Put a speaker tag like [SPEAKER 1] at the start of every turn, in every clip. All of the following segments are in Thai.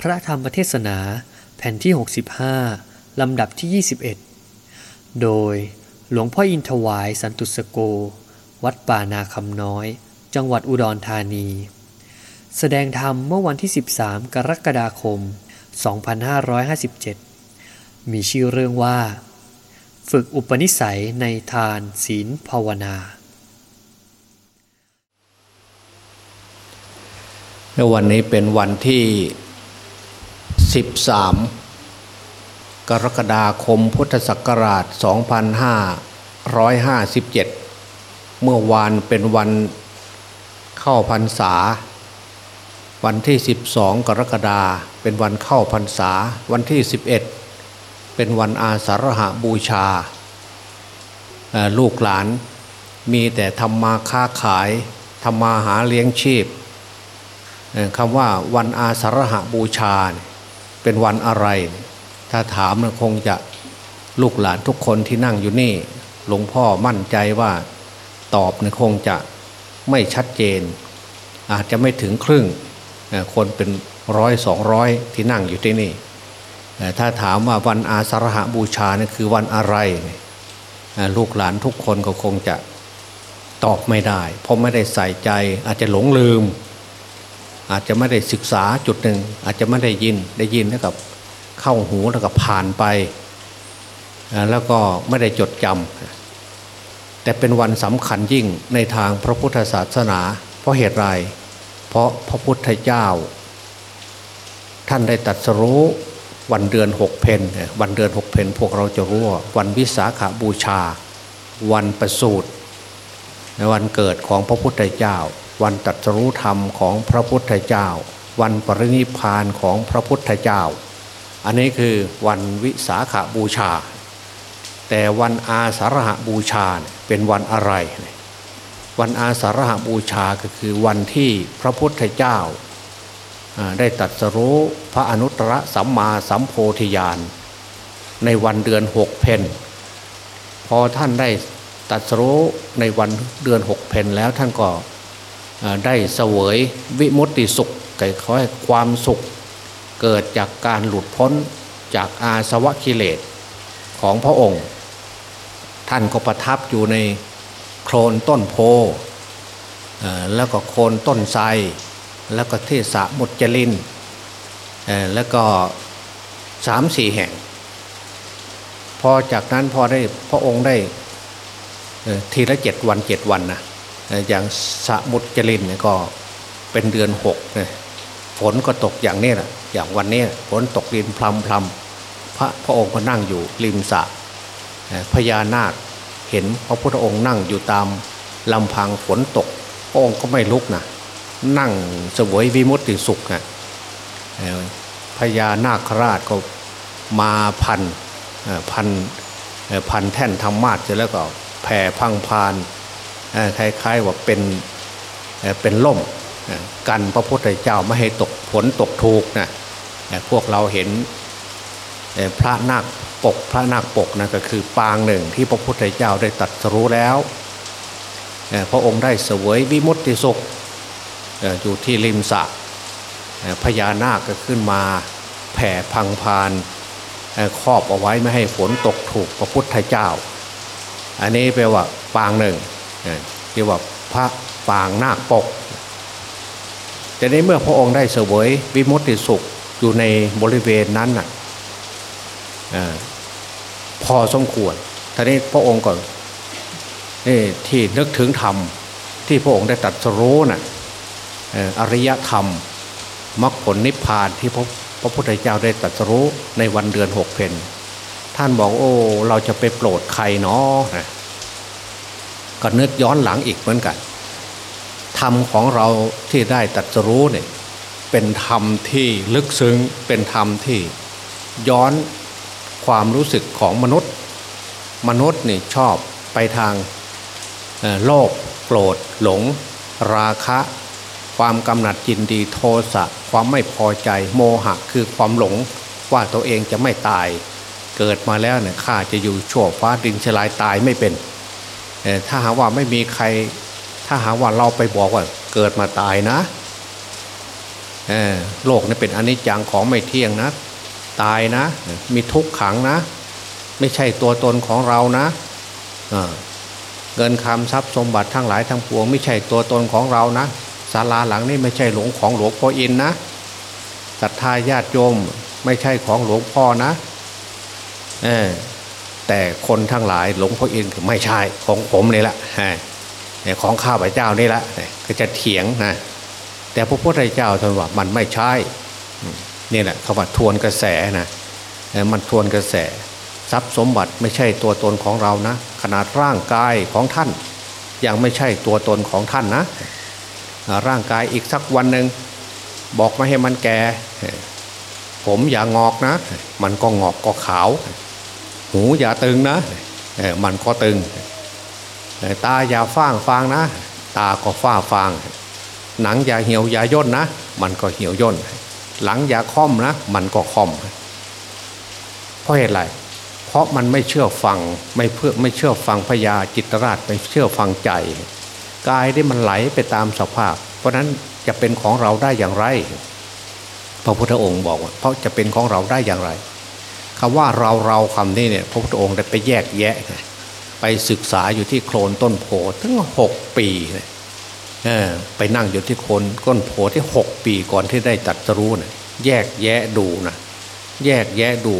[SPEAKER 1] พระธรรมเทศนาแผ่นที่ 65 ลำดับที่ 21 โดยหลวงพ่ออินทวายสันตุสโก วัดป่านาคำน้อย จังหวัดอุดรธานี แสดงธรรมเมื่อวันที่ 13 กรกฎาคม 2557 มีชื่อเรื่องว่า ฝึกอุปนิสัยในทานศีลภาวนา
[SPEAKER 2] วันนี้เป็นวันที่ 13 กรกฎาคมพุทธศักราช 2557 เมื่อวานเป็นวันเข้าพรรษา วันที่ 12 กรกฎาเป็นวันเข้าพรรษา วันที่ 11 เป็นวันอาสาฬหบูชา ลูกหลานมีแต่ทำมาค้าขายทำมาหาเลี้ยงชีพคำว่าวันอาสาฬหบูชาเเป็นวันอะไร ถ้าถามนะคงจะลูกหลานทุกคนที่นั่งอยู่นี่ หลวงพ่อมั่นใจว่าตอบนะคงจะไม่ชัดเจน อาจจะไม่ถึงครึ่งคนเป็นร้อยสองร้อยที่นั่งอยู่ที่นี่ถ้าถามว่าวันอาสาฬหบูชานี่คือวันอะไร ลูกหลานทุกคนก็คงจะตอบไม่ได้ เพราะไม่ได้ใส่ใจอาจจะหลงลืม อาจจะไม่ได้ศึกษาจุดหนึ่ง อาจจะไม่ได้ยินได้ยินแล้วกับเข้าหูแล้วก็ผ่านไป แล้วก็ไม่ได้จดจำแต่เป็นวันสำคัญยิ่งในทางพระพุทธศาสนา เพราะเหตุไร เพราะพระพุทธเจ้า ท่านได้ตัดสรู้วันเดือนหกเพนวันเดือนหกเพนพวกเราจะรู้ว่าวันวิสาขาบูชา วันประสูติในวันเกิดของพระพุทธเจ้า วันตัดสรู้ธรรมของพระพุทธเจ้า วันปรินิพานของพระพุทธเจ้า อันนี้คือวันวิสาขาบูชา แต่วันอาสาฬหบูชาเป็นวันอะไร วันอาสาฬหบูชาก็คือวันที่พระพุทธเจ้า ได้ตัดสรู้พระอนุตตรสัมมาสัมโพธิญาณในวันเดือนหกเพนพอท่านได้ตัดสรู้ในวันเดือนหกเพนแล้วท่านก็ ได้เสวยวิมุตติสุขเกิดขอให้ความสุข เกิดจากการหลุดพ้นจากอาสวะกิเลสของพระองค์ ท่านก็ประทับอยู่ในโคลนต้นโพแล้วก็โคนต้นไทรแล้วก็เทศะมุจลินแล้วก็สามสี่แห่ง พอจากนั้นพอได้พระองค์ได้ทีละเจ็ดวันเจ็ดวันนะ อย่างสมุทรจรินก็เป็นเดือนหกฝนก็ตกอย่างนี้แหละอย่างวันนี้ฝนตกดินพลำพลำพระพระองค์ก็นั่งอยู่ริมสระพญานาคเห็นพระพุทธองค์นั่งอยู่ตามลำพังฝนตกพระองค์ก็ไม่ลุกนะนั่งเสวยวิมุตติสุขนะพญานาคราชก็มาพันพันพันแท่นธรรมาสเสร็จแล้วก็แผ่พังพาน คล้ายๆว่าเป็นเป็นล่มกันพระพุทธเจ้าไม่ให้ตกฝนตกถูกนะพวกเราเห็นพระนาคปกพระนาคปกนะก็คือปางหนึ่งที่พระพุทธเจ้าได้ตัดรู้แล้วพระองค์ได้เสวยวิมุตติสุขอยู่ที่ริมสระพญานาคก็ขึ้นมาแผ่พังพานครอบเอาไว้ไม่ให้ฝนตกถูกพระพุทธเจ้า อันนี้แปลว่าปางหนึ่ง เรียกว่าพระปางนาคปกแต่ในเมื่อพระองค์ได้เสวยวิมุตติสุขอยู่ในบริเวณนั้นน่ะพอสมควรทีนี้พระองค์ก็นี่ที่นึกถึงธรรมที่พระองค์ได้ตัดสรู้น่ะอริยธรรมมรรคผลนิพพานที่พระพระพุทธเจ้าได้ตัดสรู้ในวันเดือนหกเพนท่านบอกโอ้เราจะไปโปรดใครเนาะ ก็นึกย้อนหลังอีกเหมือนกันธรรมของเราที่ได้ตัดรู้เนี่ยเป็นธรรมที่ลึกซึ้งเป็นธรรมที่ย้อนความรู้สึกของมนุษย์ มนุษย์นี่ชอบไปทางโลภโกรธหลง ราคะ ความกำหนัดจินดีโทสะความไม่พอใจโมหะคือความหลงว่าตัวเองจะไม่ตาย เกิดมาแล้วเนี่ยข้าจะอยู่ชั่วฟ้าดินชลายตายไม่เป็น ถ้าหาว่าไม่มีใคร ถ้าหาว่าเราไปบอกว่าเกิดมาตายนะโลกนี่เป็นอนิจจังของไม่เที่ยงนะ ตายนะ มีทุกขังนะ ไม่ใช่ตัวตนของเรานะเเงินคำทรัพย์สมบัติทั้งหลายทั้งปวง ไม่ใช่ตัวตนของเรานะศาลาหลังนี้ไม่ใช่หลวงของหลวงพ่ออินนะศรัทธาญาติโยมไม่ใช่ของหลวงพ่อนะ เออ แต่คนทั้งหลายหลวงพ่ออินคือไม่ใช่ของผมนี่แหละของข้าพเจ้านี่แหละก็จะเถียงนะแต่พระพุทธเจ้าท่านว่ามันไม่ใช่นี่แหละคำว่าทวนกระแสนะมันทวนกระแส ทรัพย์สมบัติไม่ใช่ตัวตนของเรานะ ขนาดร่างกายของท่าน ยังไม่ใช่ตัวตนของท่านนะ ร่างกายอีกสักวันหนึ่งบอกม่ให้มันแก่ ผมอย่างอกนะ มันก็งอกก็ขาว หูอย่าตึงนะมันก็ตึง ตาอย่าฟ้างฟางนะ ตาก็ฟ้าฟาง หนังอย่าเหี่ยวอย่าย่นนะ มันก็เหี่ยวย่น หลังอย่าค่อมนะ มันก็ค่อม เพราะเหตุไร เพราะมันไม่เชื่อฟังไม่เพื่อไม่เชื่อฟังพญาจิตรราชไม่เชื่อฟังใจกายที่มันไหลไปตามสภาพ เพราะนั้นจะเป็นของเราได้อย่างไร พระพุทธองค์บอกว่าเพราะจะเป็นของเราได้อย่างไร คำว่าเราเราคำนี้เนี่ยพระพุทธองค์ได้ไปแยกแยะ ไปศึกษาอยู่ที่โคลนต้นโพตั้งหกปีไปนั่งอยู่ที่โคลนต้นโพที่หกปีก่อนที่ได้ตัดสรู้นะแยกแยะดูนะแยกแยะดู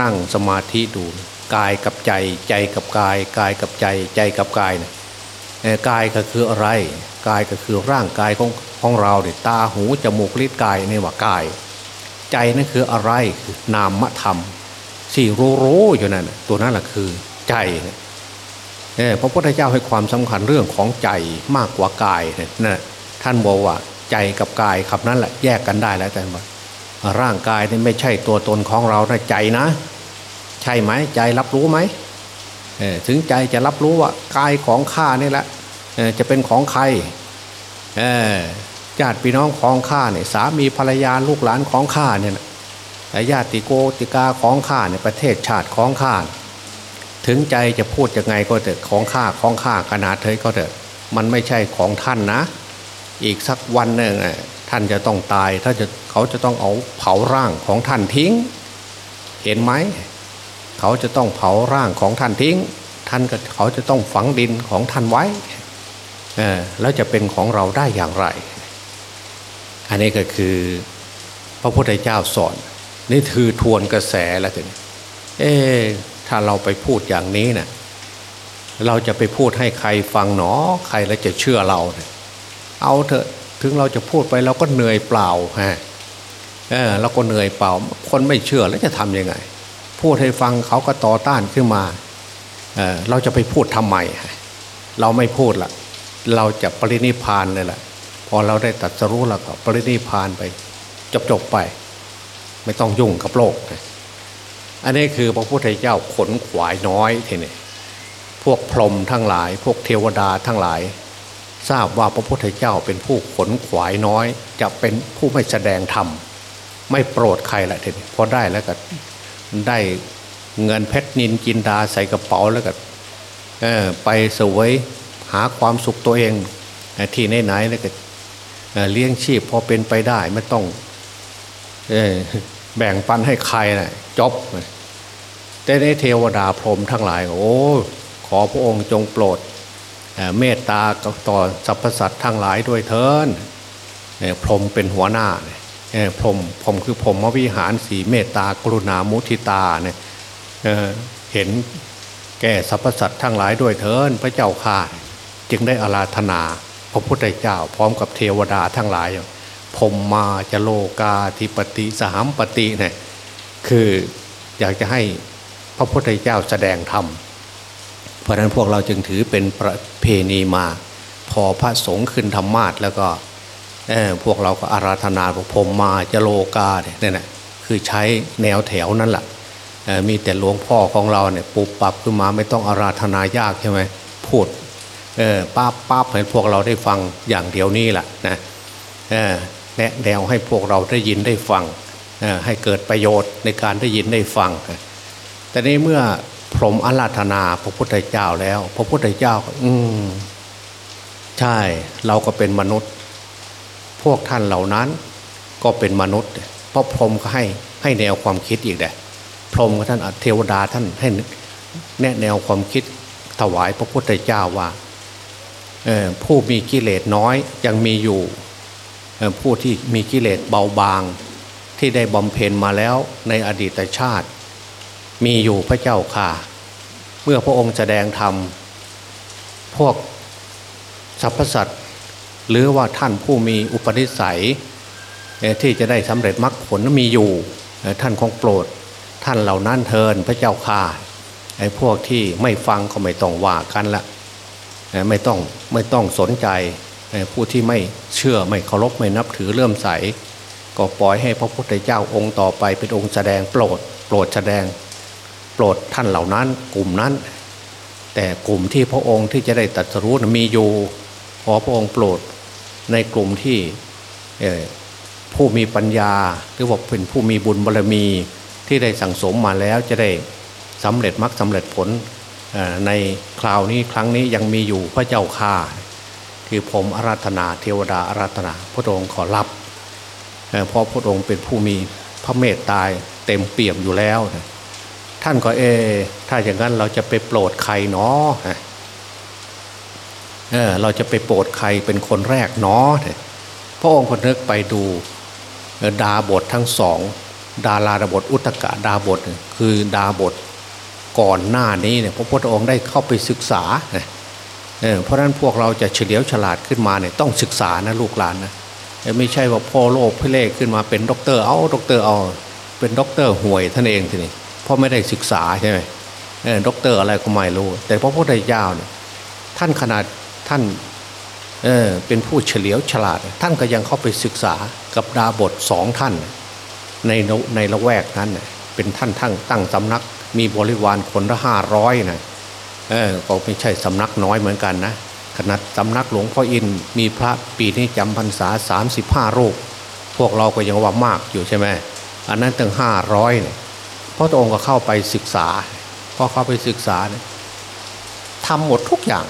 [SPEAKER 2] นั่งสมาธิดูกายกับใจใจกับกาย กายกับใจใจกับกายนะกายก็คืออะไร กายก็คือร่างกายของของเราเนี่ยตาหูจมูกลิ้นกายนี่ว่ากาย ใจนั่นคืออะไรนามธรรม สี่รู้รู้อยู่นั่นตัวนั้นแหละคือใจเนี่ยพระพุทธเจ้าให้ความสำคัญเรื่องของใจมากกว่ากายเนี่ยนะท่านบอกว่าใจกับกายคำนั้นแหละแยกกันได้แล้วแต่ว่าร่างกายนี่ไม่ใช่ตัวตนของเรานะใจนะ ใช่ไหมใจรับรู้ไหมถึงใจจะรับรู้ว่ากายของข้านี่แหละจะเป็นของใครญาติพี่น้องของข้าเนี่ยสามีภรรยาลูกหลานของข้าเนี่ย ญาติโกติกาของข้าเนี่ยประเทศชาติของข้าถึงใจจะพูดยังไงก็เถอะของข้าของข้าขนาดเถยก็เถอะมันไม่ใช่ของท่านนะ อีกสักวันหนึ่งท่านจะต้องตายถ้าจะเขาจะต้องเอาเผาร่างของท่านทิ้ง เห็นไหมเขาจะต้องเผาร่างของท่านทิ้ง ท่านก็เขาจะต้องฝังดินของท่านไว้แล้วจะเป็นของเราได้อย่างไร อันนี้ก็คือพระพุทธเจ้าสอน นี่คือทวนกระแสแล้วถึงเอ๊ถ้าเราไปพูดอย่างนี้นะ่ะเราจะไปพูดให้ใครฟังหนอ ใครแล้วจะเชื่อเราเเอาเถอะถึงเราจะพูดไปเราก็เหนื่อยเปล่าฮะเออเราก็เหนื่อยเปล่า คนไม่เชื่อแล้วจะทำยังไง พูดให้ฟังเขาก็ต่อต้านขึ้นมาเออเราจะไปพูดทำไม เราไม่พูดละเราจะปรินิพานเลยแหละพอเราได้ตัดสรู้แล้วก็ปรินิพานไป จบจบไป ไม่ต้องยุ่งกับโลก อันนี้คือพระพุทธเจ้าขนขวายน้อยทีนี้พวกพรหมทั้งหลาย พวกเทวดาทั้งหลาย ทราบว่าพระพุทธเจ้าเป็นผู้ขนขวายน้อย จะเป็นผู้ไม่แสดงธรรมไม่โปรดใครละทีนี้พอได้แล้วก็ได้เงินเพชรนินจินดาใส่กระเป๋าแล้วก็ไปสวยหาความสุขตัวเองที่ไหนๆแล้วก็เลี้ยงชีพพอเป็นไปได้ไม่ต้อง แบ่งปันให้ใครนะจบแต่ในเทวดาพรหมทั้งหลาย โอ้ขอพระองค์จงโปรดเมตตาต่อสรรพสัตว์ทั้งหลายด้วยเถินพรหมเป็นหัวหน้าพรหมพรหมคือพรหมวิหารสีเมตตากรุณามุทิตาเนี่ยเห็นแก่สรรพสัตว์ทั้งหลายด้วยเถินพระเจ้าข่าจึงได้อาราธนา พระพุทธเจ้าพร้อมกับเทวดาทั้งหลาย พมมาจะโลกาธิปติสหัมปติเนี่ยคืออยากจะให้พระพุทธเจ้าแสดงธรรม เพราะนั้นพวกเราจึงถือเป็นประเพณีมา พอพระสงฆ์ขึ้นธรรมาทแล้วก็พวกเราก็อาราธนาพมมาจะโลกาเนี่ยนะคือใช้แนวแถวนั่นแหละมีแต่หลวงพ่อของเราเนี่ยปุบปับขึ้นมาไม่ต้องอาราธนายากใช่ไหมพูดป้าป้าให้พวกเราได้ฟังอย่างเดียวนี้แหละนะ แนะแนวให้พวกเราได้ยินได้ฟังให้เกิดประโยชน์ในการได้ยินได้ฟัง แต่นี้เมื่อพรหมอาราธนาพระพุทธเจ้าแล้ว พระพุทธเจ้า อืมใช่เราก็เป็นมนุษย์ พวกท่านเหล่านั้นก็เป็นมนุษย์เพราะพรหมก็ให้ให้แนวความคิดอีกแหละพรหมก็ท่านเทวดาท่านให้แนะแนวความคิดถวายพระพุทธเจ้าว่าผู้มีกิเลสน้อยยังมีอยู่ ผู้ที่มีกิเลสเบาบางที่ได้บำเพ็ญมาแล้วในอดีตชาติ มีอยู่พระเจ้าค่ะ เมื่อพระองค์แสดงธรรม พวกสรรพสัตว์หรือว่าท่านผู้มีอุปนิสัย ที่จะได้สำเร็จมรรคผลมีอยู่ ท่านคงโปรด ท่านเหล่านั้นเทินพระเจ้าค่าไอ้พวกที่ไม่ฟังก็ไม่ต้องว่ากันละไม่ต้องไม่ต้องสนใจ ผู้ที่ไม่เชื่อไม่เคารพไม่นับถือเลื่อมใส ก็ปล่อยให้พระพุทธเจ้าองค์ต่อไปเป็นองค์แสดงโปรด โปรดแสดง โปรดท่านเหล่านั้นกลุ่มนั้น แต่กลุ่มที่พระองค์ที่จะได้ตรัสรู้มีอยู่ขอพระองค์โปรดในกลุ่มที่ผู้มีปัญญา หรือว่าเป็นผู้มีบุญบารมีที่ได้สั่งสมมาแล้วจะได้สำเร็จมรรคสาเร็จผลในคราวนี้ครั้งนี้ยังมีอยู่พระเจ้าข่า คือผมอาราธนาเทวดาอาราธนา พระองค์ขอรับเพราะพระองค์เป็นผู้มีพระเมตตาเต็มเปี่ยมอยู่แล้วท่านก็เอ ถ้าอย่างนั้นเราจะไปโปรดใครเนาะเออเราจะไปโปรดใครเป็นคนแรกเนาะพระองค์นึกไปดูดาบสทั้งสอง อาฬารดาบสอุทกดาบสคือดาบสก่อนหน้านี้เนี่ยพระพุทธองค์ได้เข้าไปศึกษา เพราะนั้นพวกเราจะเฉลียวฉลาดขึ้นมาเนี่ยต้องศึกษานะลูกหลานนะไม่ใช่ว่าพ่อโลกพ่เลขขึ้นมาเป็นด็อกเตอร์เอาด็อกเตอร์เอาเป็นด็อกเตอร์ห่วยท่านเองทีนี้เพราะไม่ได้ศึกษาใช่ไหมด็อกเตอร์อะไรก็ไม่รู้ แต่พระพุทธเจ้าเนี่ยท่านขนาดท่านเออเป็นผู้เฉลียวฉลาด ท่านก็ยังเข้าไปศึกษากับดาบสสองท่าน ในในละแวกนั้นเป็นท่านทั้งตั้งสำนักมีบริวารคนละห้าร้อยนะ เออก็ไม่ใช่สำนักน้อยเหมือนกันนะขนาดสำนักหลวงพ่ออินมีพระปีนี้จำพรรษาสามสิบห้ารูป พวกเราก็ยังว่ามากอยู่ใช่ไหมอันนั้นตั้งห้าร้อยเนี่ยพระองค์ก็เข้าไปศึกษาพอเข้าไปศึกษาเนี่ยทำหมดทุกอย่าง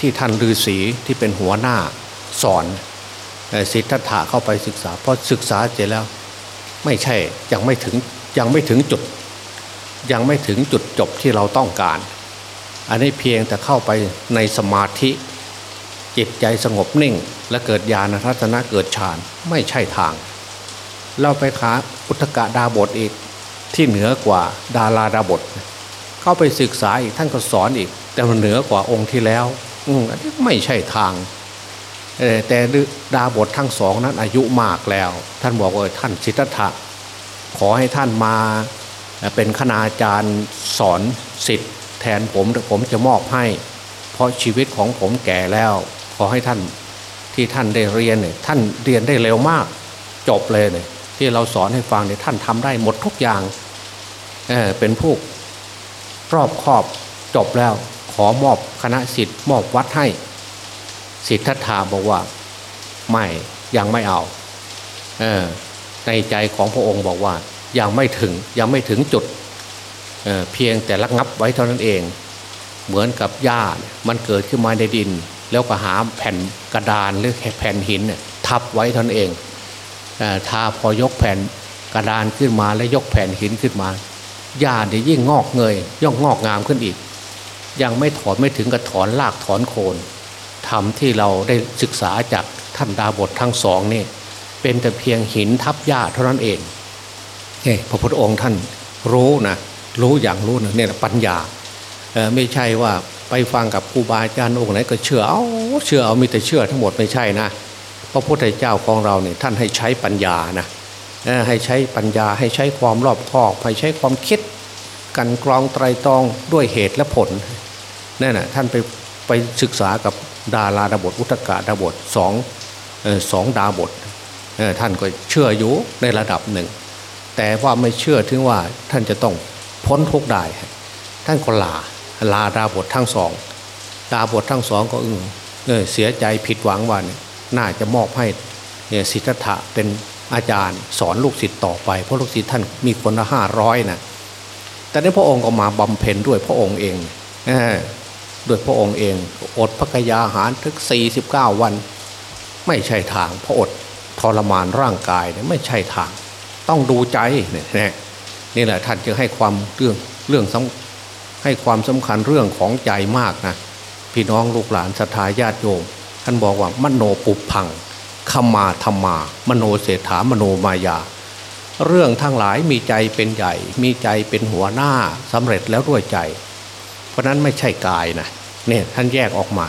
[SPEAKER 2] ที่ท่านฤาษีที่เป็นหัวหน้าสอนสิทธัตถะเข้าไปศึกษาพอศึกษาเสร็จแล้ว ไม่ใช่ยังไม่ถึงยังไม่ถึงจุด ยังไม่ถึงจุดจบที่เราต้องการ อันนี้เพียงแต่เข้าไปในสมาธิจิตใจสงบนิ่ง และเกิดญาณทัศนะเกิดฌานไม่ใช่ทาง เราไปขาอุตกะดาบทอีกที่เหนือกว่าดาราดาบท เข้าไปศึกษาอีกท่านก็สอนอีก แต่มันเหนือกว่าองค์ที่แล้ว อืมไม่ใช่ทางแต่ดาบททั้งสองนั้นอายุมากแล้ว ท่านบอกว่าท่านสิทธัตถะขอให้ท่านมาเป็นคณาจารย์สอนสิทธิ์ แทนผมผมจะมอบให้ เพราะชีวิตของผมแก่แล้ว ขอให้ท่านที่ท่านได้เรียนเนี่ยท่านเรียนได้เร็วมาก จบเลยเนี่ยที่เราสอนให้ฟังเนี่ยท่านทำได้หมดทุกอย่างเออเป็นผู้รอบครอบจบแล้ว ขอมอบคณะสิทธิ์มอบวัดให้สิทธัตถาบอกว่า ไม่ยังไม่เอาเออในใจของพระองค์บอกว่ายังไม่ถึงยังไม่ถึงจุด เเพียงแต่ระงับไว้เท่านั้นเอง เหมือนกับหญ้ามันเกิดขึ้นมาในดิน แล้วก็หาแผ่นกระดานหรือแผ่นหินทับไว้เท่านั้นเองถ้าพอยกแผ่นกระดานขึ้นมาและยกแผ่นหินขึ้นมาหญ้าเนี่ยยิ่งงอกเงยย่องงอกงามขึ้นอีก ยังไม่ถอนไม่ถึงกับถอนลากถอนโคนทำที่เราได้ศึกษาจากท่านดาบททั้งสองนี่เป็นแต่เพียงหินทับหญ้าเท่านั้นเองเฮ้พระพุทธองค์ท่านรู้นะ รู้อย่างรู้นะเนี่ยปัญญาไม่ใช่ว่าไปฟังกับครูบาอาจารย์องค์ไหนก็เชื่อเอาเชื่อเอามีแต่เชื่อทั้งหมดไม่ใช่นะพระพุทธเจ้าของเราเนี่ยท่านให้ใช้ปัญญานะให้ใช้ปัญญาให้ใช้ความรอบคอบให้ใช้ความคิด กันกรองไตรตรองด้วยเหตุและผลนั่นนะท่านไปไปศึกษากับดาราดาบทอุตกาดาบทสองสองดาบทท่านก็เชื่ออยู่ในระดับหนึ่ง แต่ว่าไม่เชื่อถึงว่าท่านจะต้อง พ้นทุกได้ท่านก็ลาลาดาบททั้งสองดาบททั้งสองก็อึ้งเสียใจผิดหวังว่าน่าจะมอบให้สิทธัตถะเป็นอาจารย์สอนลูกศิษย์ต่อไปเพราะลูกศิษย์ท่านมีคนละห้าร้อยนะแต่ในพระองค์ก็มาบำเพ็ญด้วยพระองค์เองด้วยพระองค์เอง อดพระกยาหารถึงสี่สิบเก้าวัน ไม่ใช่ทางพระอดทรมานร่างกายเนี่ยไม่ใช่ทาง ต้องดูใจเนี่ย นี่แหละท่านจึงให้ความเรื่องเรื่องให้ความสำคัญเรื่องของใจมากนะพี่น้องลูกหลานศรัทธาญาติโยมท่านบอกว่ามโนปุพังขมาธรรมา มโนเศรษฐามโนมายา เรื่องทั้งหลายมีใจเป็นใหญ่ มีใจเป็นหัวหน้าสำเร็จแล้วด้วยใจ เพราะนั้นไม่ใช่กายนะเนี่ยท่านแยกออกมา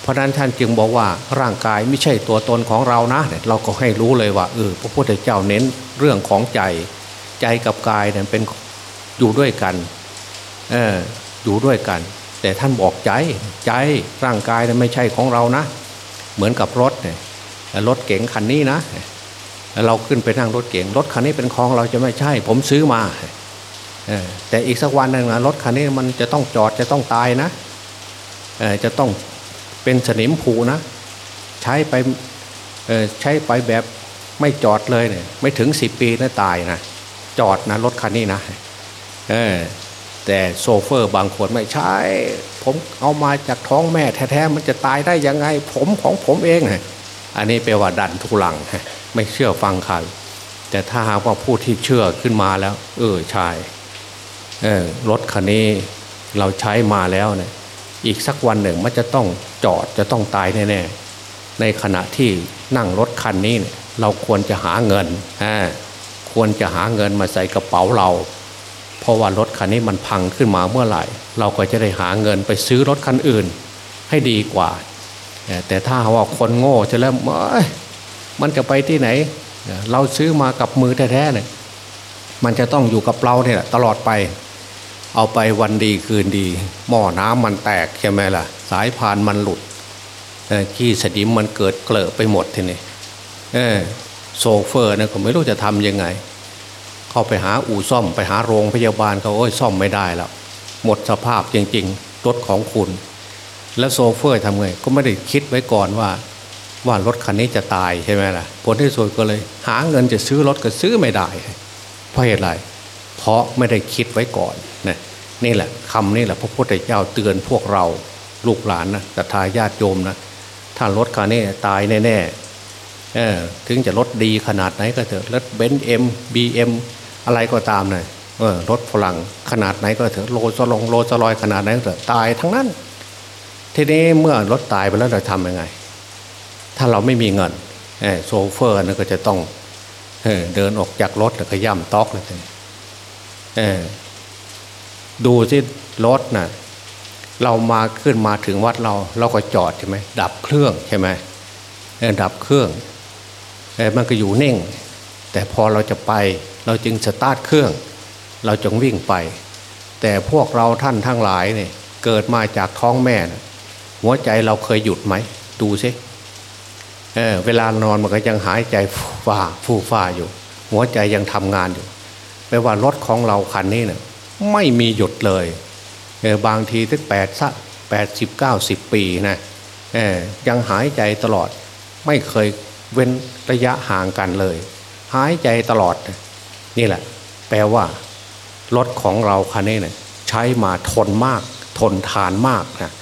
[SPEAKER 2] เพราะนั้นท่านจึงบอกว่าร่างกายไม่ใช่ตัวตนของเรานะ เราก็ให้รู้เลยว่าเออพระพุทธเจ้าเน้นเรื่องของใจ ใจกับกายเนี่ยเป็นอยู่ด้วยกันเอออยู่ด้วยกัน แต่ท่านบอกใจใจร่างกายเนี่ยไม่ใช่ของเรานะ เหมือนกับรถเนี่ยรถเก๋งคันนี้นะเราขึ้นไปนั่งรถเก๋งรถคันนี้เป็นของเราจะไม่ใช่ ผมซื้อมาแต่อีกสักวันหนึ่งนะรถคันนี้มันจะต้องจอดจะต้องตายนะจะต้องเป็นสนิมผูนะ ใช้ไปใช้ไปแบบไม่จอดเลยเนี่ยไม่ถึงสิบปีนะตายนะ จอดนะรถคันนี้นะแต่โซเฟอร์บางคนไม่ใช่ ผมเอามาจากท้องแม่แท้ๆมันจะตายได้ยังไง ผมของผมเองอันนี้แปลว่าดันทุลังไม่เชื่อฟังใครแต่ถ้าหากว่าผู้ที่เชื่อขึ้นมาแล้ว เออใช่รถคันนี้เราใช้มาแล้วเนี่ยอีกสักวันหนึ่งมันจะต้องจอดจะต้องตายแน่ๆในขณะที่นั่งรถคันนี้เเราควรจะหาเงิน ควรจะหาเงินมาใส่กระเป๋าเรา เพราะว่ารถคันนี้มันพังขึ้นมาเมื่อไหร่ เราก็จะได้หาเงินไปซื้อรถคันอื่นให้ดีกว่า แต่ถ้าว่าคนโง่จะแล้วมันจะไปที่ไหน เราซื้อมากับมือแท้ๆเนี่ยมันจะต้องอยู่กับเราเนี่ยตลอดไป เอาไปวันดีคืนดี หม้อน้ำมันแตกใช่ไหมล่ะ สายพานมันหลุดขี้สนิมมันเกิดเกลอะไปหมดทีนี้ โซเฟอร์นะก็ไม่รู้จะทำยังไง เข้าไปหาอู่ซ่อมไปหาโรงพยาบาลเขาโอ้ยซ่อมไม่ได้แล้วหมดสภาพจริงๆรถของคุณ แล้วโซเฟอร์ทำไงก็ไม่ได้คิดไว้ก่อนว่าว่ารถคันนี้จะตายใช่ไหมล่ะผลที่สุดก็เลย หาเงินจะซื้อรถก็ซื้อไม่ได้ เพราะเหตุไรเพราะไม่ได้คิดไว้ก่อนนะนี่แหละคำนี่แหละพระพุทธเจ้าเตือนพวกเราลูกหลานนะศรัทธาญาติโยมนะถ้ารถคันนี้ตายแน่ๆ ถึงจะรถดีขนาดไหนก็เถอะรถเบนซ์เอ็มบีเอ็มอะไรก็ตามเลยรถฝรั่งขนาดไหนก็เถอะโลสลงโลสลอยขนาดไหนก็เถอะตายทั้งนั้น ทีนี้เมื่อรถตายไปแล้วเราทำยังไง ถ้าเราไม่มีเงินโซเฟอร์นั่นก็จะต้องเดินออกจากรถแล้วก็ย่ำตอกเลยดูสิรถนะ่ะเรามาขึ้นมาถึงวัดเราเราก็จอดใช่ไหมดับเครื่องใช่ไหมดับเครื่อง มันก็อยู่นิ่ง แต่พอเราจะไปเราจึงสตาร์ทเครื่อง เราจึงวิ่งไป แต่พวกเราท่านทั้งหลายเนี่ยเกิดมาจากท้องแม่นะหัวใจเราเคยหยุดไหม ดูสิเเวลานอนมันก็ยังหายใจฝ่าฟูฝ่าอยู่ หัวใจยังทำงานอยู่แปลว่ารถของเราคันนี้เนะี่ยไม่มีหยุดเลยเออบางทีถึงแปดสักแปดสิบเก้าสิบปีนะเออยังหายใจตลอด ไม่เคย เว้นระยะห่างกันเลย หายใจตลอด นี่แหละ แปลว่ารถของเราคันนี้เนี่ยใช้มาทนมาก ทนทานมากนะ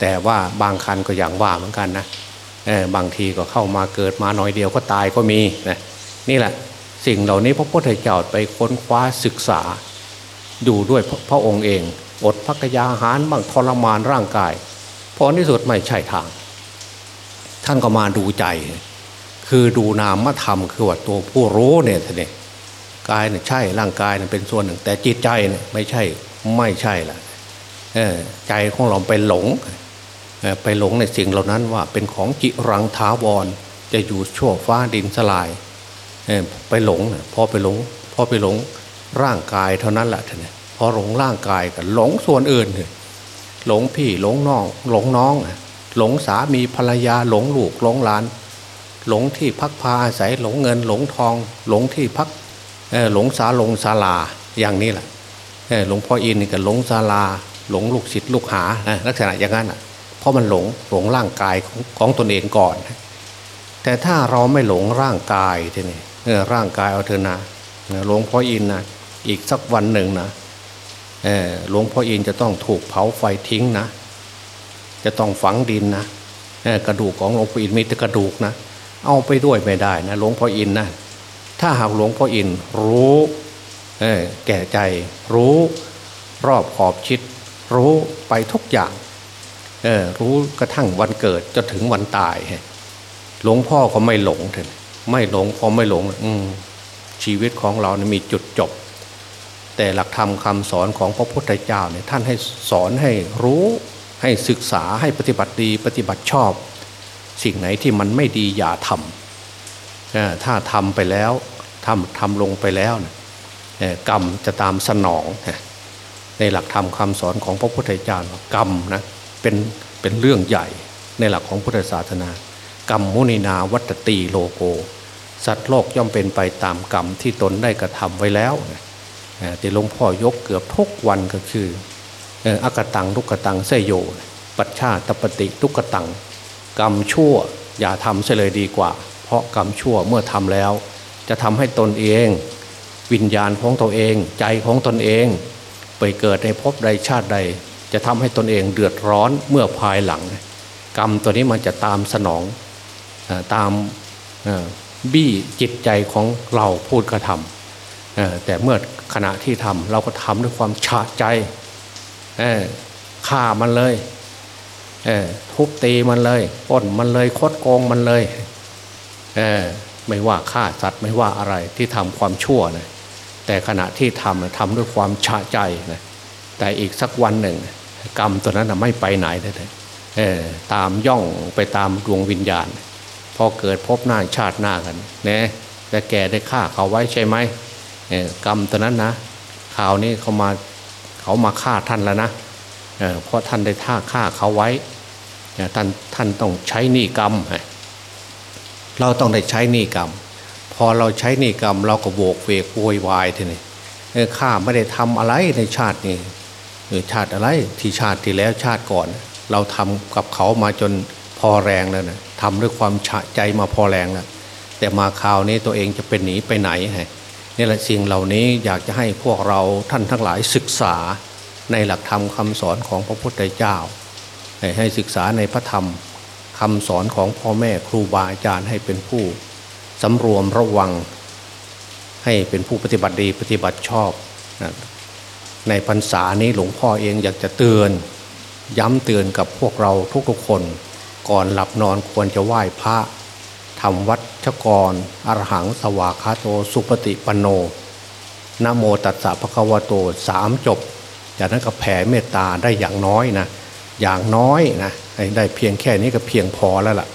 [SPEAKER 2] แต่ว่าบางคันก็อย่างว่าเหมือนกันนะบางทีก็เข้ามาเกิดมาหน่อยเดียวก็ตายก็มีนะนี่แหละสิ่งเหล่านี้พระพุทธเจ้าไปค้นคว้าศึกษาอยู่ด้วยพระองค์เอง อดพักยาหารบ้างทรมานร่างกายพอที่สุดไม่ใช่ทาง ท่านก็มาดูใจ คือดูนามธรรมคือว่าตัวผู้รู้เนี่ยท่านเนี่ยกายเนี่ยใช่ร่างกายเนี่ยเป็นส่วนหนึ่ง แต่จิตใจเนี่ยไม่ใช่ไม่ใช่ละใจของเราไปหลงไปหลงในสิ่งเหล่านั้นว่าเป็นของจิรังถาวร จะอยู่ชั่วฟ้าดินสลายไปหลงพอไปหลงพอไปหลงร่างกายเท่านั้นแหละท่านพอหลงร่างกายก็หลงส่วนอื่นหลงพี่หลงน้อง หลงน้อง หลงสามีภรรยาหลงลูกหลงหลาน หลงที่พักพาอาศัยหลงเงินหลงทอง หลงที่พักหลงสาลงศาลาอย่างนี้แหละหลงพ่ออินนี่ก็หลงศาลา หลงลูกศิษย์ลูกหาลักษณะอย่างนั้นเพราะมันหลงหลงร่างกายของของตนเองก่อน แต่ถ้าเราไม่หลงร่างกายทีนี้ร่างกายเอาเถอะนะหลวงพ่ออินนะอีกสักวันหนึ่งนะหลวงพ่ออินจะต้องถูกเผาไฟทิ้งนะ จะต้องฝังดินนะกระดูกของหลวงพ่ออินมีแต่กระดูกนะ เอาไปด้วยไม่ได้นะหลวงพ่ออินนะถ้าหากหลวงพ่ออินรู้แก่ใจรู้รอบขอบชิด รู้ไปทุกอย่างรู้กระทั่งวันเกิดจนถึงวันตายหลวงพ่อก็ไม่หลงเลยไม่หลงพอไม่หลงอืชีวิตของเรานะมีจุดจบ แต่หลักธรรมคำสอนของพระพุทธเจ้าเนี่ยท่านให้สอนให้รู้ให้ศึกษาให้ปฏิบัติดีปฏิบัติชอบ สิ่งไหนที่มันไม่ดีอย่าทำถ้าทำไปแล้วทำทำลงไปแล้วกรรมจะตามสนอง ในหลักธรรมคำสอนของพระพุทธเจ้ากรรมนะเป็นเป็นเรื่องใหญ่ในหลักของพุทธศาสนา กรรมมุนินาวัตตีโลโก สัตว์โลกย่อมเป็นไปตามกรรมที่ตนได้กระทำไว้แล้วที่หลวงพ่อยกเกือบทุกวันก็คืออากตังทุกตังเสยโย ปัจฉาตปฏิทุกตัง กรรมชั่วอย่าทำเสียเลยดีกว่า เพราะกรรมชั่วเมื่อทำแล้ว จะทำให้ตนเอง วิญญาณของตัวเอง ใจของตนเอง ไปเกิดในภพใดชาติใด จะทำให้ตนเองเดือดร้อนเมื่อภายหลัง กรรมตัวนี้มันจะตามสนองตามบี้จิตใจของเราพูดกระทำแต่เมื่อขณะที่ทำเราก็ทำด้วยความชาใจฆ่ามันเลย ทุบตีมันเลยป้นมันเลยคดโกงมันเลยไม่ว่าฆ่าสัตว์ไม่ว่าอะไรที่ทำความชั่วนะแต่ขณะที่ทำทำด้วยความชาใจนะแต่อีกสักวันหนึ่ง กรรมตัวนั้นไม่ไปไหนเลยตามย่องไปตามดวงวิญญาณ พอเกิดพบหน้าชาติหน้ากันนะแต่แกได้ฆ่าเขาไว้ใช่ไหมกรรมตัวนั้นนะข่าวนี้เขามาเขามาฆ่าท่านแล้วนะเเพราะท่านได้ท่าฆ่าเขาไว้ ท่านท่านต้องใช้หนี้กรรม เราต้องได้ใช้หนี้กรรม พอเราใช้หนี้กรรม เราก็โบกเวกโวยวายทีนี้ข้าไม่ได้ทำอะไรในชาตินี้ชาติอะไรที่ชาติที่แล้วชาติก่อน เราทำกับเขามาจนพอแรงแล้วนะทำด้วยความฉะใจมาพอแรงแล้วแต่มาคราวนี้ตัวเองจะเป็นหนีไปไหนนี่แหละสิ่งเหล่านี้อยากจะให้พวกเราท่านทั้งหลายศึกษาในหลักธรรมคำสอนของพระพุทธเจ้า ให้ศึกษาในพระธรรมคำสอนของพ่อแม่ครูบาอาจารย์ให้เป็นผู้สำรวมระวัง ให้เป็นผู้ปฏิบัติดีปฏิบัติชอบในพรรษานี้หลวงพ่อเองอยากจะเตือน ย้ำเตือนกับพวกเราทุกๆคน ก่อนหลับนอนควรจะไหว้พระทำวัดชกรอรหังสวากาโตสุปฏิปโนนโมตัสสะภะคะวะโตสามจบ จากนั้นก็แผ่เมตตาได้อย่างน้อยนะ อย่างน้อยนะได้เพียงแค่นี้ก็เพียงพอแล้วล่ะ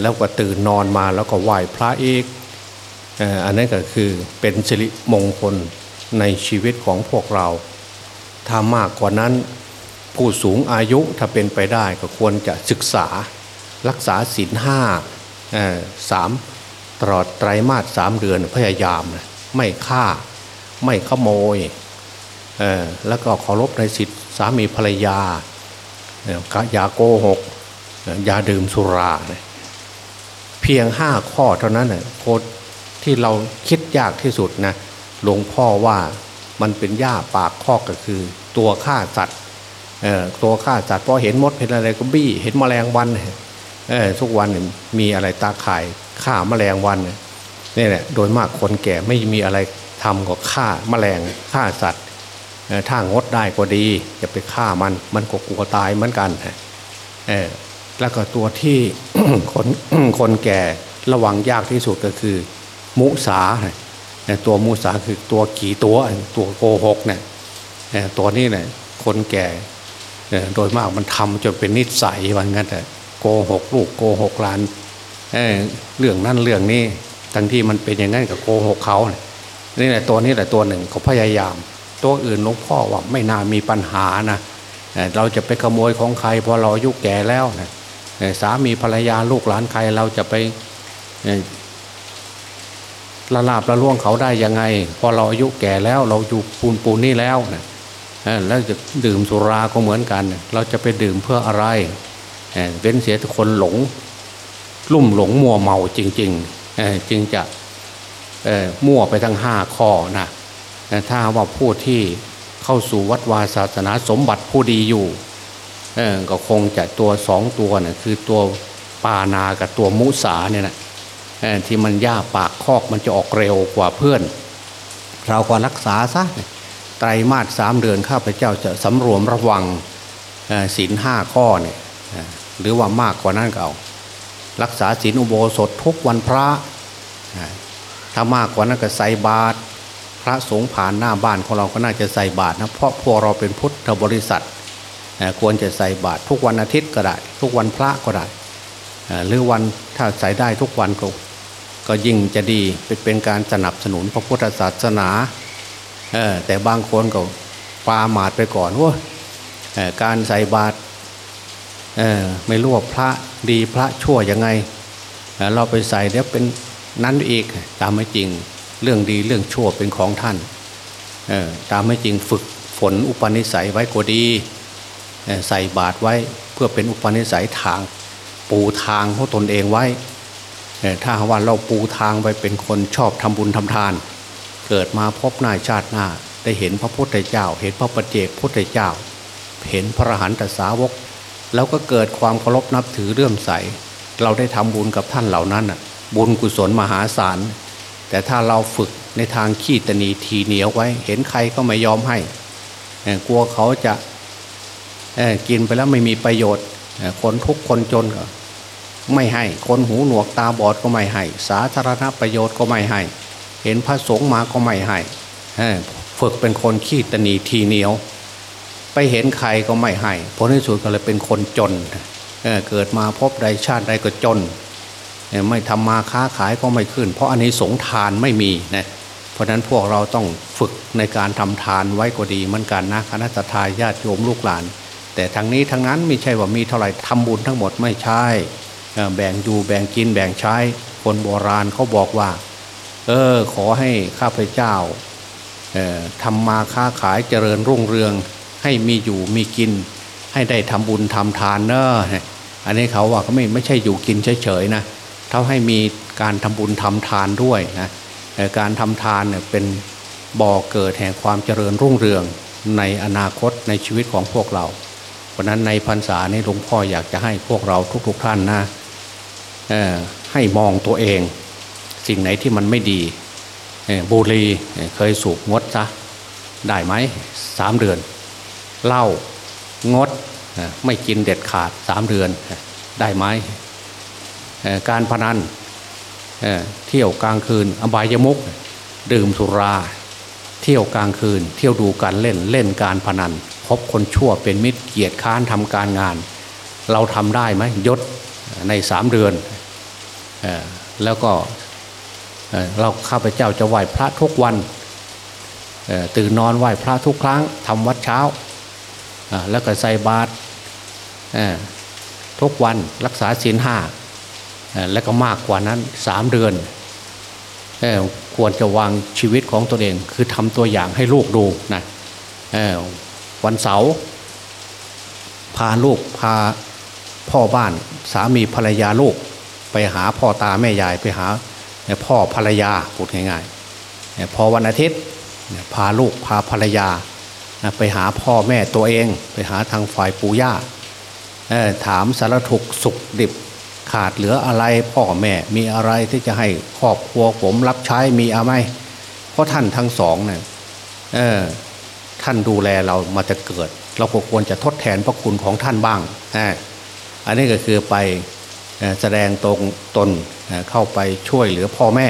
[SPEAKER 2] แล้วก็ตื่นนอนมาแล้วก็ไหว้พระอีกอันนั้นก็คือเป็นสิริมงคลในชีวิตของพวกเรา ถ้ามากกว่านั้นผู้สูงอายุถ้าเป็นไปได้ก็ควรจะศึกษารักษาศีลห้าสามตลอดไตรมาสสามเดือนพยายามไม่ฆ่าไม่ขโมยแล้วก็เคารพในสิทธิสามีภรรยา อย่าโกหกอย่าดื่มสุราเพียงห้าข้อเท่านั้นโคตที่เราคิดยากที่สุดนะหลวงพ่อว่ามันเป็นหญ้าปากข้อก็คือ ตัวฆ่าสัตว์ตัวฆ่าสัตว์พอเห็นมดเห็นอะไรก็บี้เห็นแมลงวันทุกวันมีอะไรตาข่ายฆ่าแมลงวันนี่แหละโดยมากคนแก่ไม่มีอะไรทำก็ฆ่าแมลงฆ่าสัตว์ ถ้างดได้ก็ดีอย่าไปฆ่ามันมันก็กลัวตายเหมือนกันแล้วก็ตัวที่คนคนแก่ระวังยากที่สุดก็คือ มุสาตัวมุสาคือตัวกี่ตัวตัวโกหกเนี่ยตัวนี้เนี่ยคนแก่โดยมากมันทำจนเป็นนิสัยว่างั้นแต่โกหกลูกโกหกหลานเเรื่องนั่นเรื่องนี้ทั้งที่มันเป็นอย่างนั้นกับโกหกเขาเนี่ยนี่แหละตัวนี้แหละตัวหนึ่งเขาพยายาม ตัวอื่นหลวงพ่อว่าไม่น่ามีปัญหานะเราจะไปขโมยของใครพอเราอายุแก่แล้วนะสามีภรรยาลูกหลานใครเราจะไปละลาบละล่วงเขาได้ยังไง พอเราอายุแก่แล้วเราอยู่ปูนปูนนี่แล้วนะแล้วจะดื่มสุราก็เหมือนกัน เราจะไปดื่มเพื่ออะไรเว้นเสียทุกคนหลง ลุ่มหลงมัวเมาจริง ๆ จึงจะมั่วไปทั้งห้าข้อนะ ถ้าว่าผู้ที่เข้าสู่วัดวาศาสนาสมบัติผู้ดีอยู่ก็คงจะตัวสองตัวนะ่ะคือตัวปานากับตัวมุสาเนี่ยนะที่มันหญ้าปากคอกมันจะออกเร็วกว่าเพื่อน เราก็รักษาซะไตรมาสสามเดือนข้าพเจ้าจะสำรวมระวังศีลห้าข้อเนี่ยหรือว่ามากกว่านั้นก็เอารักษาศีลอุโบสถทุกวันพระถ้ามากกว่านั้นก็ใส่บาตร ระสงฆ์ผ่านหน้าบ้านของเราก็น่าจะใส่บาตรนะเพราะพวกเราเป็นพุทธบริษัทควรจะใส่บาตรทุกวันอาทิตย์ก็ได้ ทุกวันพระก็ได้หรือวันถ้าใส่ได้ทุกวันก็ก็ยิ่งจะดีเป็นการสนับสนุนพระพุทธศาสนาแต่บางคนก็ปาหมาดไปก่อนว่าการใส่บาตรไม่รู้ว่าพระดีพระชั่วยังไง เราไปใส่เดี๋ยวเป็นนั้นอีกตามไม่จริง เรื่องดีเรื่องชั่วเป็นของท่านตามไม่จริงฝึกฝนอุปนิสัยไว้ก็ดีใส่บาตรไว้เพื่อเป็นอุปนิสัยทาง ปูทางของตนเองไว้ ถ้าว่าเราปูทางไปเป็นคนชอบทำบุญทำทาน เกิดมาพบหน้าชาติหน้าได้เห็นพระพุทธเจ้า เห็นพระปฏิเจกพุทธเจ้า เห็นพระหันตสาวก แล้วก็เกิดความเคารพนับถือเลื่อมใส เราได้ทำบุญกับท่านเหล่านั้นบุญกุศลมหาศาล แต่ถ้าเราฝึกในทางขี้ตนีทีเหนียวไว้ เห็นใครก็ไม่ยอมให้กลัวเขาจะกินไปแล้วไม่มีประโยชน์ คนทุกคนจนก็ไม่ให้ คนหูหนวกตาบอดก็ไม่ให้ สาธารณประโยชน์ก็ไม่ให้ เห็นพระสงฆ์มาก็ไม่ให้ฝึกเป็นคนขี้ตนีทีเหนียว ไปเห็นใครก็ไม่ให้ผลที่สุดก็เลยเป็นคนจนเเกิดมาพบใดชาติใดก็จน ไม่ทำมาค้าขายก็ไม่ขึ้น เพราะอันนี้สงทานไม่มีนะเพราะนั้นพวกเราต้องฝึกในการทำทานไว้ก็ดีเหมือนกันนะคณะทาญาติโยมลูกหลาน แต่ทางนี้ทางนั้นไม่ใช่ว่ามีเท่าไหร่ทำบุญทั้งหมดไม่ใช่แบ่งอยู่แบ่งกินแบ่งใช้คนโบราณเขาบอกว่า เออขอให้ข้าพเจ้าทำมาค้าขายเจริญรุ่งเรือง ให้มีอยู่มีกิน ให้ได้ทำบุญทำทานเนอะอันนี้เขาว่าเขาไม่ไม่ใช่อยู่กินเฉยๆนะเเขาให้มีการทำบุญทำทานด้วยนะการทำทานเนี่ยเป็นบ่อเกิดแห่งความเจริญรุ่งเรืองในอนาคตในชีวิตของพวกเรา เพราะนั้นในพรรษานี้หลวงพ่ออยากจะให้พวกเราทุกๆท่านนะให้มองตัวเอง สิ่งไหนที่มันไม่ดีบุหรี่เคยสูบงดซะได้ไหมสามเดือนเหล้างดไม่กินเด็ดขาดสามเดือนได้ไหม การพนันเที่ยวกลางคืน อบายมุกดื่มสุรา เที่ยวกลางคืน เที่ยวดูการเล่นเล่นการพนันพบคนชั่วเป็นมิตรเกียรติค้านทำการงาน เราทำได้ไหมยศในสามเดือนแล้วก็เราข้าพเจ้าจะไหว้พระทุกวันตื่นนอนไหว้พระทุกครั้งทำวัดเช้าแล้วก็ใส่บาตรทุกวันรักษาศีลห้า แล้วก็มากกว่านั้นสามเดือนควรจะวางชีวิตของตัวเอง คือทำตัวอย่างให้ลูกดูนะวันเสาร์พาลูกพาพ่อบ้านสามีภรรยาลูก ไปหาพ่อตาแม่ยายไปหาพ่อภรรยาพูดง่ายๆพอวันอาทิตย์พาลูกพาภรรยา ไปหาพ่อแม่ตัวเอง ไปหาทางฝ่ายปู่ย่าถามสารถุกสุขดิบ ขาดเหลืออะไรพ่อแม่มีอะไรที่จะให้ครอบครัวผมรับใช้มีอะไรเพราะท่านทั้งสองเนี่ยท่านดูแลเรามาจะเกิด เราก็ควรจะทดแทนพระคุณของท่านบ้างอันนี้ก็คือไปแสดงตรงตนเข้าไปช่วยเหลือพ่อแม่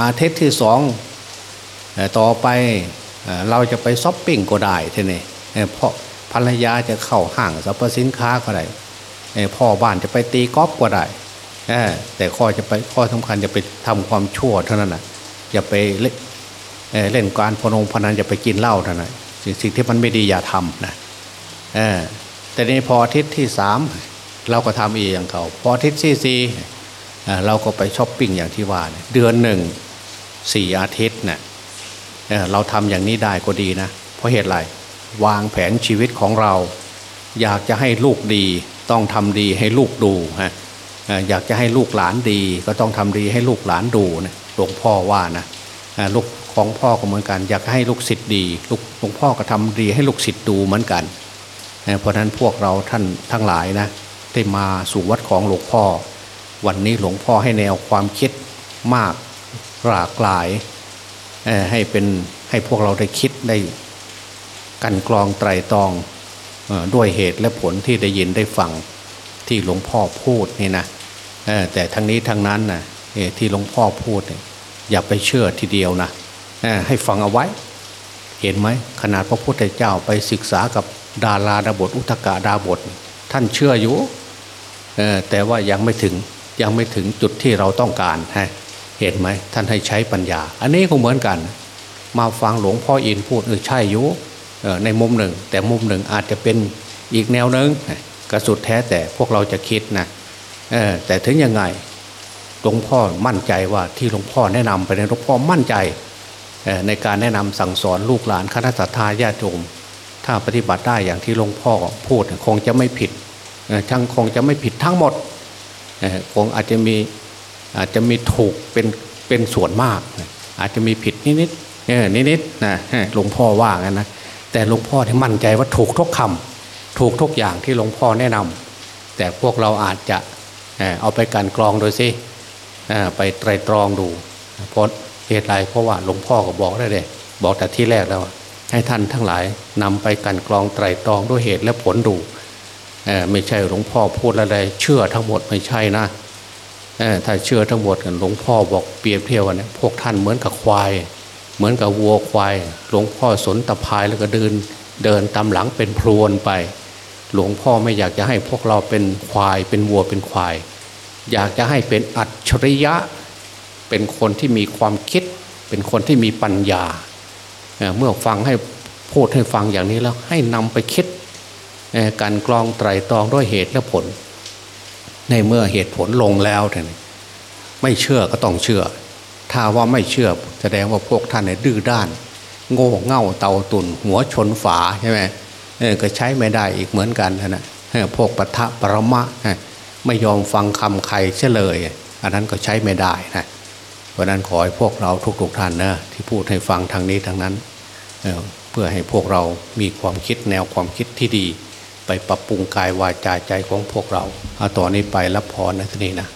[SPEAKER 2] อาทิตย์ที่สองต่อไปเราจะไปช้อปปิ้งก็ได้ทีนี้เพราะภรรยาจะเข้าห้างสรรพสินค้าก็ได้ พ่อบ้านจะไปตีกอล์ฟก็ได้แต่ข้อจะไปข้อสำคัญจะไปทำความชั่วเท่านั้นนะอย่าไปเล่นการพนงพนันอย่าไปกินเหล้าเท่านั้นสิ่งที่มันไม่ดีอย่าทำนะแต่ในพออาทิตย์ที่สามเราก็ทำอีกอย่างเขาพออาทิตย์ที่สี่เราก็ไปช้อปปิ้งอย่างที่ว่าเดือนหนึ่งสี่อาทิตย์เนะี่ยเราทำอย่างนี้ได้ก็ดีนะ เพราะเหตุไรวางแผนชีวิตของเรา อยากจะให้ลูกดี ต้องทำดีให้ลูกดูฮะอยากจะให้ลูกหลานดี ก็ต้องทำดีให้ลูกหลานดูนะหลวงพ่อว่านะลูกของพ่อก็เหมือนกัน อยากให้ลูกศิษย์ดีลูกหลวงพ่อก็ทำดีให้ลูกศิษย์ดูเหมือนกัน เพราะนั้นพวกเราท่านทั้งหลายนะได้มาสู่วัดของหลวงพ่อ วันนี้หลวงพ่อให้แนวความคิดมากหลากหลายให้เป็นให้พวกเราได้คิดได้กันกรองไตรตรอง ด้วยเหตุและผลที่ได้ยินได้ฟังที่หลวงพ่อพูดนี่นะแต่ทั้งนี้ทั้งนั้นนะที่หลวงพ่อพูดอย่าไปเชื่อทีเดียวนะให้ฟังเอาไว้ เห็นไหมขนาดพระพุทธเจ้าไปศึกษากับดาราดาบทอุทกาดาบท ท่านเชื่ออยู่แต่ว่ายังไม่ถึงยังไม่ถึงจุดที่เราต้องการเห็นไหมท่านให้ใช้ปัญญา อันนี้ก็เหมือนกัน มาฟังหลวงพ่ออินพูดเออใช่อยู่ ในมุมหนึ่ง แต่มุมหนึ่งอาจจะเป็นอีกแนวหนึ่งกระสุดแท้แต่พวกเราจะคิดนะแต่ถึงยังไงหลวงพ่อมั่นใจว่าที่หลวงพ่อแนะนำไปในหลวงพ่อมั่นใจในการแนะนำสั่งสอนลูกหลานคณะสัตยาญาติโยมถ้าปฏิบัติได้อย่างที่หลวงพ่อพูดคงจะไม่ผิดเอ่อทั้งคงจะไม่ผิดทั้งหมดคงอาจจะมีอาจจะมีถูกเป็นเป็นส่วนมาก อาจจะมีผิดนิดๆเออนิดๆนะหลวงพ่อว่างั้นนะ แต่หลวงพ่อที่มั่นใจว่าถูกทุกคำถูกทุกอย่างที่หลวงพ่อแนะนำแต่พวกเราอาจจะเอาไปกลันกรองโดยสิเอ่อไปไตรตรองดูเพราะเหตุไรเพราะว่าหลวงพ่อก็บอกได้เลยบอกแต่ที่แรกแล้ว ให้ท่านทั้งหลายนำไปกลันกรองไตรตรองด้วยเหตุและผลดูไม่ใช่หลวงพ่อพูดอะไรเชื่อทั้งหมดไม่ใช่นะถ้าเชื่อทั้งหมดกันหลวงพ่อบอกเปรียบเทียบกันเนี่ยพวกท่านเหมือนกับควาย เหมือนกับวัวควาย หลวงพ่อสนตะพายแล้วก็เดินเดินตามหลังเป็นพรวนไป หลวงพ่อไม่อยากจะให้พวกเราเป็นควาย เป็นวัวเป็นควาย อยากจะให้เป็นอัจฉริยะ เป็นคนที่มีความคิด เป็นคนที่มีปัญญา เมื่อฟังให้พูดให้ฟังอย่างนี้แล้วให้นำไปคิดการกรองไตรตรองด้วยเหตุและผล ในเมื่อเหตุผลลงแล้วเนี่ยไม่เชื่อก็ต้องเชื่อ ถ้าว่าไม่เชื่อแสดงว่าพวกท่านเนี่ยดื้อด้าน โง่เง่าเตาตุนหัวชนฝาใช่ไหมเออก็ใช้ไม่ได้อีกเหมือนกันนะพวกปะทะปรมะไม่ยอมฟังคำใครเฉลย อันนั้นก็ใช้ไม่ได้นะเพราะฉะนั้นขอให้พวกเราทุกๆท่านนะที่พูดให้ฟังทางนี้ทางนั้นเเพื่อให้พวกเรามีความคิดแนวความคิดที่ดี ไปปรับปรุงกายวาจาใจของพวกเราเอาต่อนนี้ไปรับพรนะทีนี้นะ